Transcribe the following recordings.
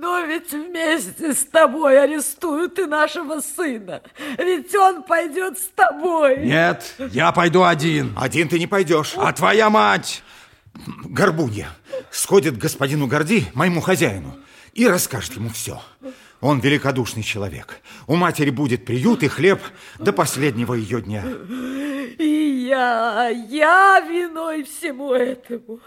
Но ведь вместе с тобой арестуют и нашего сына. Ведь он пойдет с тобой. Нет, я пойду один. Один ты не пойдешь. А твоя мать? Горбунья сходит к господину Горди, моему хозяину, и расскажет ему все. Он великодушный человек. У матери будет приют и хлеб до последнего ее дня. Я, я виной всему этому.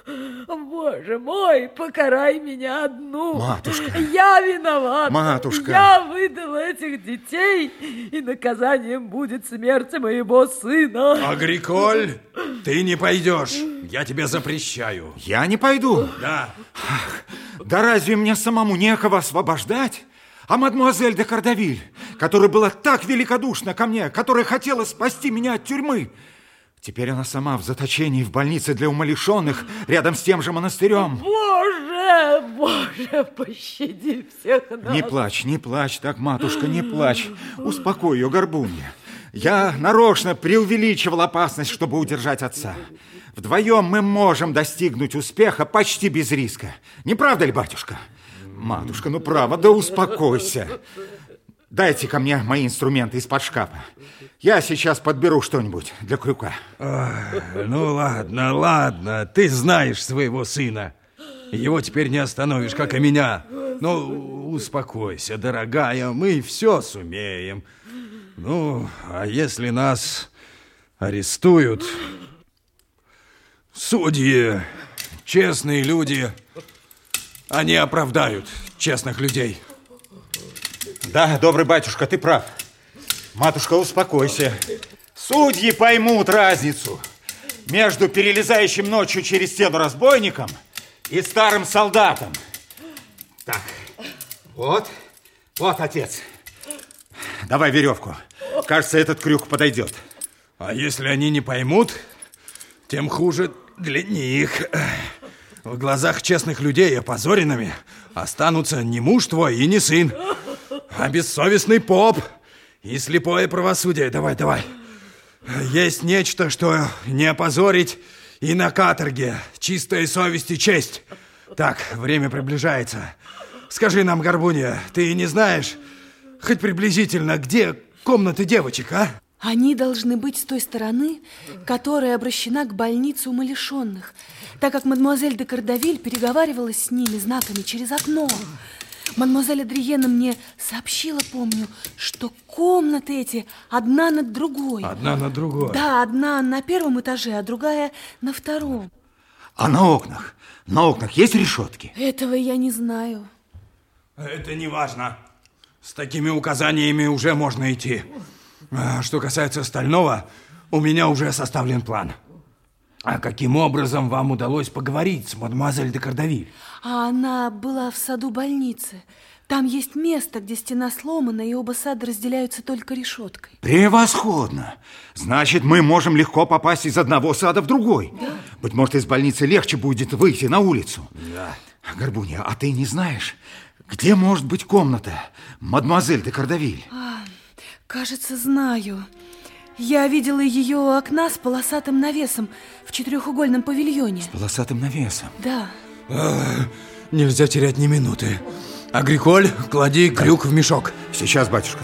Боже мой, покарай меня одну. Матушка. Я виноват. Матушка. Я выдал этих детей, и наказанием будет смерть моего сына. Агриколь, ты не пойдешь. Я тебе запрещаю. Я не пойду. Да. Ах, да разве мне самому некого освобождать? А мадемуазель де Кардавиль, которая была так великодушна ко мне, которая хотела спасти меня от тюрьмы, теперь она сама в заточении в больнице для умалишенных рядом с тем же монастырем. Боже, Боже, пощади всех нас. Не плачь, не плачь так, матушка, не плачь. Успокой ее, горбунья. Я нарочно преувеличивал опасность, чтобы удержать отца. Вдвоем мы можем достигнуть успеха почти без риска. Не правда ли, батюшка? Матушка, ну право, да успокойся. Дайте ко мне мои инструменты из-под шкафа. Я сейчас подберу что-нибудь для крюка. Ой, ну ладно, ладно, ты знаешь своего сына. Его теперь не остановишь, как и меня. Ну, успокойся, дорогая, мы все сумеем. Ну, а если нас арестуют, судьи, честные люди, они оправдают честных людей. Да, добрый батюшка, ты прав. Матушка, успокойся. Судьи поймут разницу между перелезающим ночью через стену разбойником и старым солдатом. Так, вот, вот, отец. Давай веревку. Кажется, этот крюк подойдет. А если они не поймут, тем хуже для них. В глазах честных людей опозоренными останутся не муж твой и не сын, а бессовестный поп и слепое правосудие. Давай, давай. Есть нечто, что не опозорить и на каторге. Чистая совесть и честь. Так, время приближается. Скажи нам, Горбунья, ты не знаешь, хоть приблизительно, где комната девочек, а? Они должны быть с той стороны, которая обращена к больнице умалишенных, так как мадемуазель де Кардавиль переговаривалась с ними знаками через окно. Мадемуазель Адриена мне сообщила, помню, что комнаты эти одна над другой. Одна над другой? Да, одна на первом этаже, а другая на втором. А на окнах? На окнах есть решетки? Этого я не знаю. Это не важно. С такими указаниями уже можно идти. А что касается остального, у меня уже составлен план. А каким образом вам удалось поговорить с мадемуазель де Кардавиль? А она была в саду больницы. Там есть место, где стена сломана, и оба сада разделяются только решеткой. Превосходно! Значит, мы можем легко попасть из одного сада в другой. Да. Быть может, из больницы легче будет выйти на улицу. Да. Горбуня, а ты не знаешь, где может быть комната мадемуазель де Кардавиль? А, кажется, знаю. Я видела ее у окна с полосатым навесом в четырехугольном павильоне. С полосатым навесом? Да. А, нельзя терять ни минуты. Агриколь, клади крюк в мешок. Сейчас, батюшка.